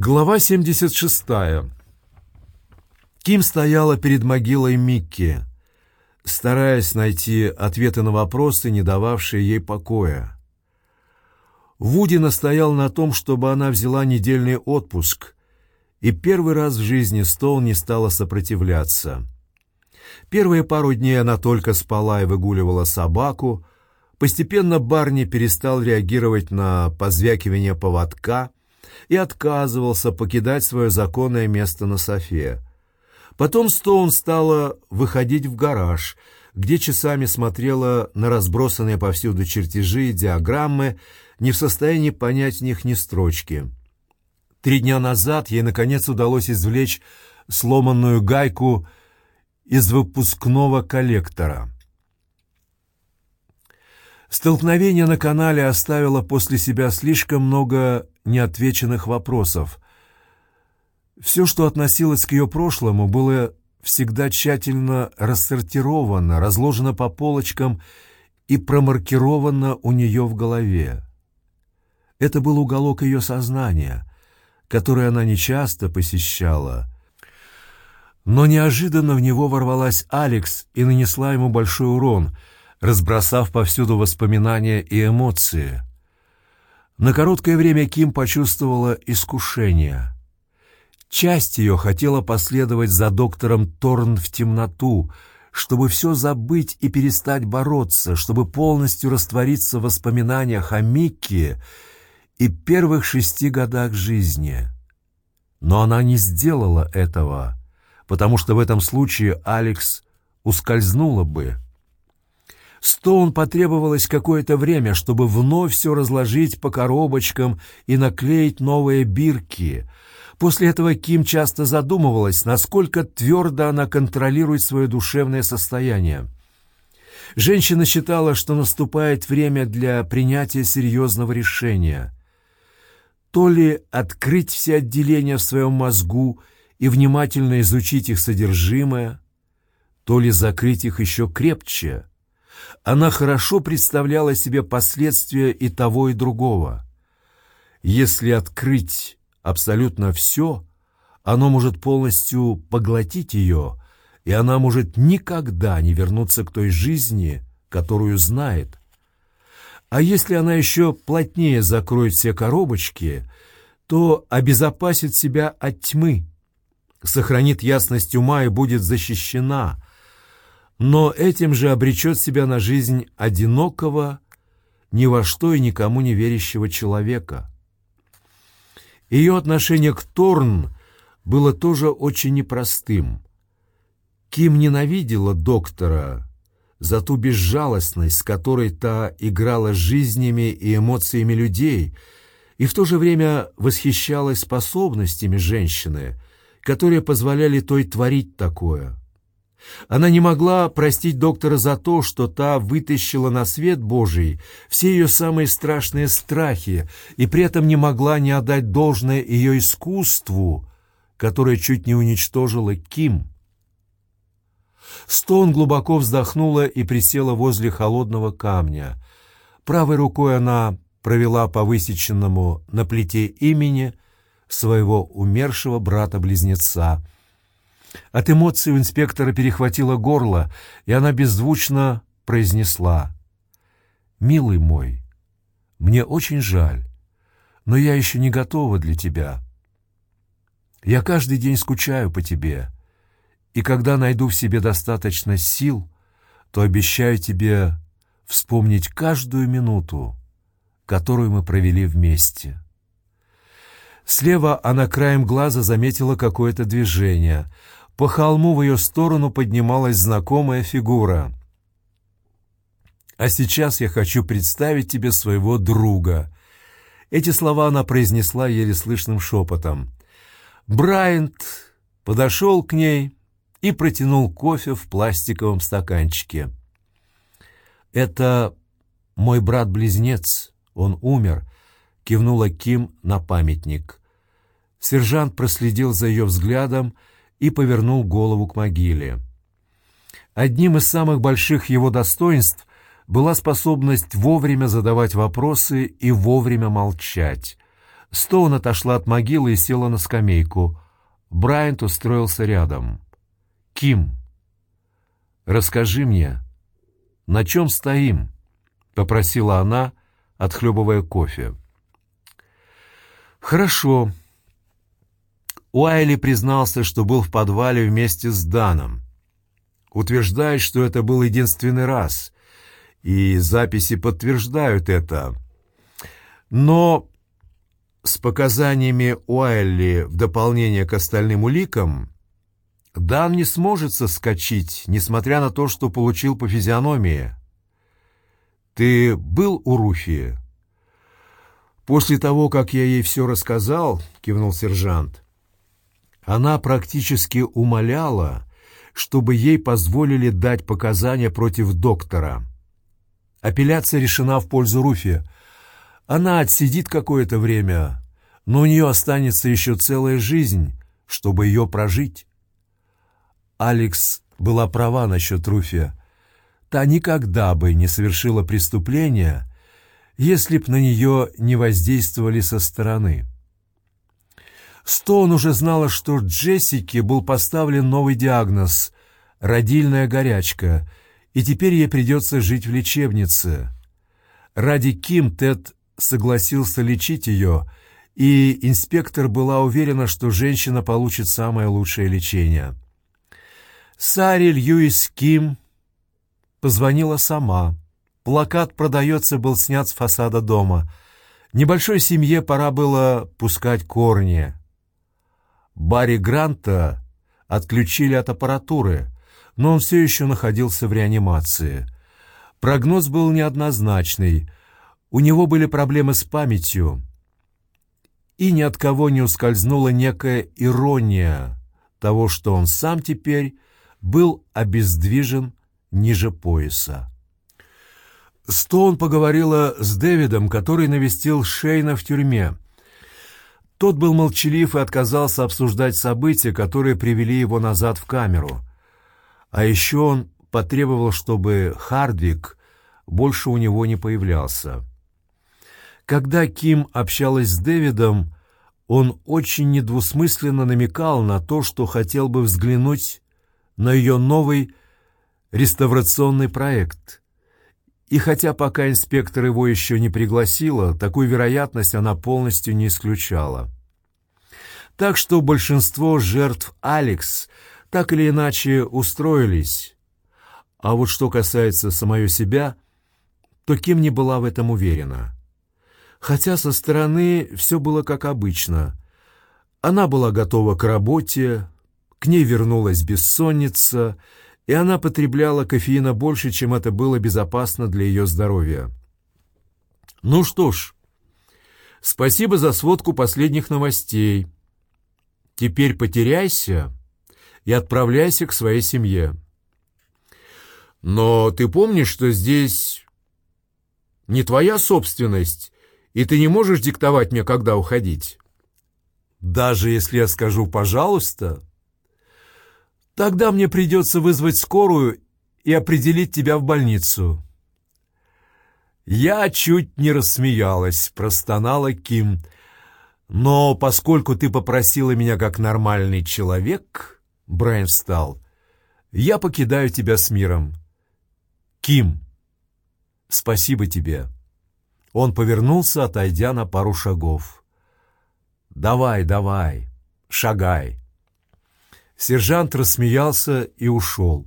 Глава 76. Ким стояла перед могилой Микки, стараясь найти ответы на вопросы, не дававшие ей покоя. Вуди настоял на том, чтобы она взяла недельный отпуск, и первый раз в жизни Стоун не стала сопротивляться. Первые пару дней она только спала и выгуливала собаку, постепенно Барни перестал реагировать на позвякивание поводка — и отказывался покидать свое законное место на софе. Потом Стоун стала выходить в гараж, где часами смотрела на разбросанные повсюду чертежи и диаграммы, не в состоянии понять в них ни строчки. Три дня назад ей, наконец, удалось извлечь сломанную гайку из выпускного коллектора. Столкновение на канале оставило после себя слишком много неотвеченных вопросов. Все, что относилось к ее прошлому, было всегда тщательно рассортировано, разложено по полочкам и промаркировано у нее в голове. Это был уголок ее сознания, который она нечасто посещала. Но неожиданно в него ворвалась Алекс и нанесла ему большой урон, разбросав повсюду воспоминания и эмоции. На короткое время Ким почувствовала искушение. Часть ее хотела последовать за доктором Торн в темноту, чтобы все забыть и перестать бороться, чтобы полностью раствориться в воспоминаниях о Микке и первых шести годах жизни. Но она не сделала этого, потому что в этом случае Алекс ускользнула бы. Стоун потребовалось какое-то время, чтобы вновь все разложить по коробочкам и наклеить новые бирки. После этого Ким часто задумывалась, насколько твердо она контролирует свое душевное состояние. Женщина считала, что наступает время для принятия серьезного решения. То ли открыть все отделения в своем мозгу и внимательно изучить их содержимое, то ли закрыть их еще крепче – она хорошо представляла себе последствия и того, и другого. Если открыть абсолютно все, оно может полностью поглотить ее, и она может никогда не вернуться к той жизни, которую знает. А если она еще плотнее закроет все коробочки, то обезопасит себя от тьмы, сохранит ясность ума и будет защищена – но этим же обречет себя на жизнь одинокого, ни во что и никому не верящего человека. Ее отношение к Торн было тоже очень непростым. Ким ненавидела доктора за ту безжалостность, с которой та играла жизнями и эмоциями людей, и в то же время восхищалась способностями женщины, которые позволяли той творить такое – она не могла простить доктора за то, что та вытащила на свет Божий все ее самые страшные страхи и при этом не могла не отдать должное ее искусству, которое чуть не уничтожило Ким. Стоун глубоко вздохнула и присела возле холодного камня. Правой рукой она провела по высеченному на плите имени своего умершего брата-близнеца — от эмоций у инспектора перехватило горло, и она беззвучно произнесла. «Милый мой, мне очень жаль, но я еще не готова для тебя. Я каждый день скучаю по тебе, и когда найду в себе достаточно сил, то обещаю тебе вспомнить каждую минуту, которую мы провели вместе». Слева она краем глаза заметила какое-то движение — по холму в ее сторону поднималась знакомая фигура. «А сейчас я хочу представить тебе своего друга». Эти слова она произнесла еле слышным шепотом. Брайант подошел к ней и протянул кофе в пластиковом стаканчике. «Это мой брат-близнец, он умер», — кивнула Ким на памятник. Сержант проследил за ее взглядом повернул голову к могиле. Одним из самых больших его достоинств была способность вовремя задавать вопросы и вовремя молчать. Стоун отошла от могилы и села на скамейку. Брайант устроился рядом. «Ким, расскажи мне, на чем стоим?» — попросила она, отхлебывая кофе. «Хорошо». Уайли признался, что был в подвале вместе с Даном. Утверждает, что это был единственный раз, и записи подтверждают это. Но с показаниями Уайли в дополнение к остальным уликам Дан не сможет соскочить, несмотря на то, что получил по физиономии. «Ты был у Руфи?» «После того, как я ей все рассказал», — кивнул сержант, — «она практически умоляла, чтобы ей позволили дать показания против доктора. Апелляция решена в пользу Руфи. Она отсидит какое-то время, но у нее останется еще целая жизнь, чтобы ее прожить. Алекс была права насчет Руфи. Та никогда бы не совершила преступления, если б на нее не воздействовали со стороны. Стоун уже знала, что Джессике был поставлен новый диагноз – родильная горячка, и теперь ей придется жить в лечебнице. Ради Ким Тед согласился лечить ее, и инспектор была уверена, что женщина получит самое лучшее лечение. Сари Льюис Ким позвонила сама. Плакат «Продается» был снят с фасада дома. Небольшой семье пора было пускать корни. Барри Гранта отключили от аппаратуры, но он все еще находился в реанимации. Прогноз был неоднозначный — у него были проблемы с памятью, и ни от кого не ускользнула некая ирония того, что он сам теперь был обездвижен ниже пояса. Стоун поговорила с Дэвидом, который навестил Шейна в тюрьме. Тот был молчалив и отказался обсуждать события, которые привели его назад в камеру. А еще он потребовал, чтобы Хардвик больше у него не появлялся. Когда Ким общалась с Дэвидом, он очень недвусмысленно намекал на то, что хотел бы взглянуть на ее новый реставрационный проект. И хотя пока инспектор его еще не пригласила, такую вероятность она полностью не исключала. Так что большинство жертв Алекс так или иначе устроились. А вот что касается самой себя, то Ким не была в этом уверена хотя со стороны все было как обычно. Она была готова к работе, к ней вернулась бессонница, и она потребляла кофеина больше, чем это было безопасно для ее здоровья. Ну что ж, спасибо за сводку последних новостей. Теперь потеряйся и отправляйся к своей семье. Но ты помнишь, что здесь не твоя собственность, и ты не можешь диктовать мне, когда уходить. Даже если я скажу «пожалуйста», тогда мне придется вызвать скорую и определить тебя в больницу. Я чуть не рассмеялась, простонала Ким. Но поскольку ты попросила меня как нормальный человек, Брайан встал, я покидаю тебя с миром. Ким, спасибо тебе. Он повернулся, отойдя на пару шагов. «Давай, давай, шагай!» Сержант рассмеялся и ушел,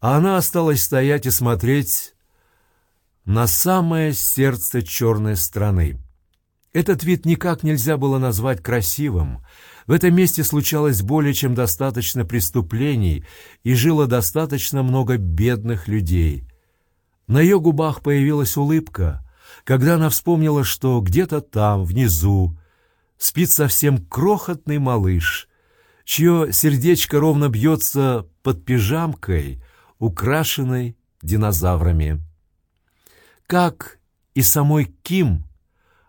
а она осталась стоять и смотреть на самое сердце черной страны. Этот вид никак нельзя было назвать красивым. В этом месте случалось более чем достаточно преступлений и жило достаточно много бедных людей. На ее губах появилась улыбка — когда она вспомнила, что где-то там, внизу, спит совсем крохотный малыш, чье сердечко ровно бьется под пижамкой, украшенной динозаврами. Как и самой Ким,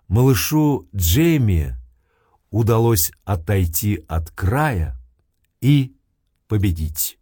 малышу Джейми удалось отойти от края и победить.